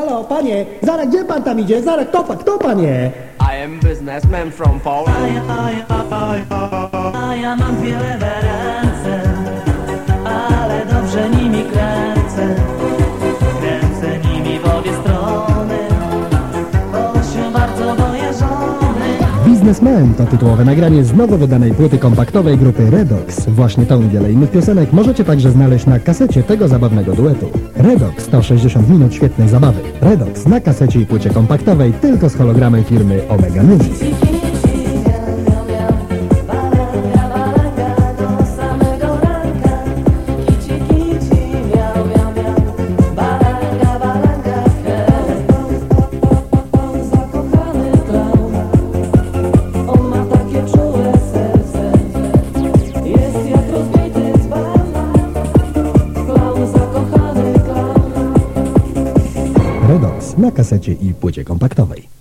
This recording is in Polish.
Halo, panie, zaraz gdzie pan tam idzie? Zaraz, kto, pa- kto pan je? I am businessman from Poland. A ja mam dwie lewe ręce, ale dobrze nimi kręcę. Kręcę nimi w obie strony, Biznesmen to tytułowe nagranie z nowo wydanej płyty kompaktowej grupy Redox. Właśnie tą i wiele innych piosenek możecie także znaleźć na kasecie tego zabawnego duetu. Redox to 60 minut świetnej zabawy. Redox na kasecie i płycie kompaktowej tylko z hologramem firmy Omega Music. Redox na kasecie i płycie kompaktowej.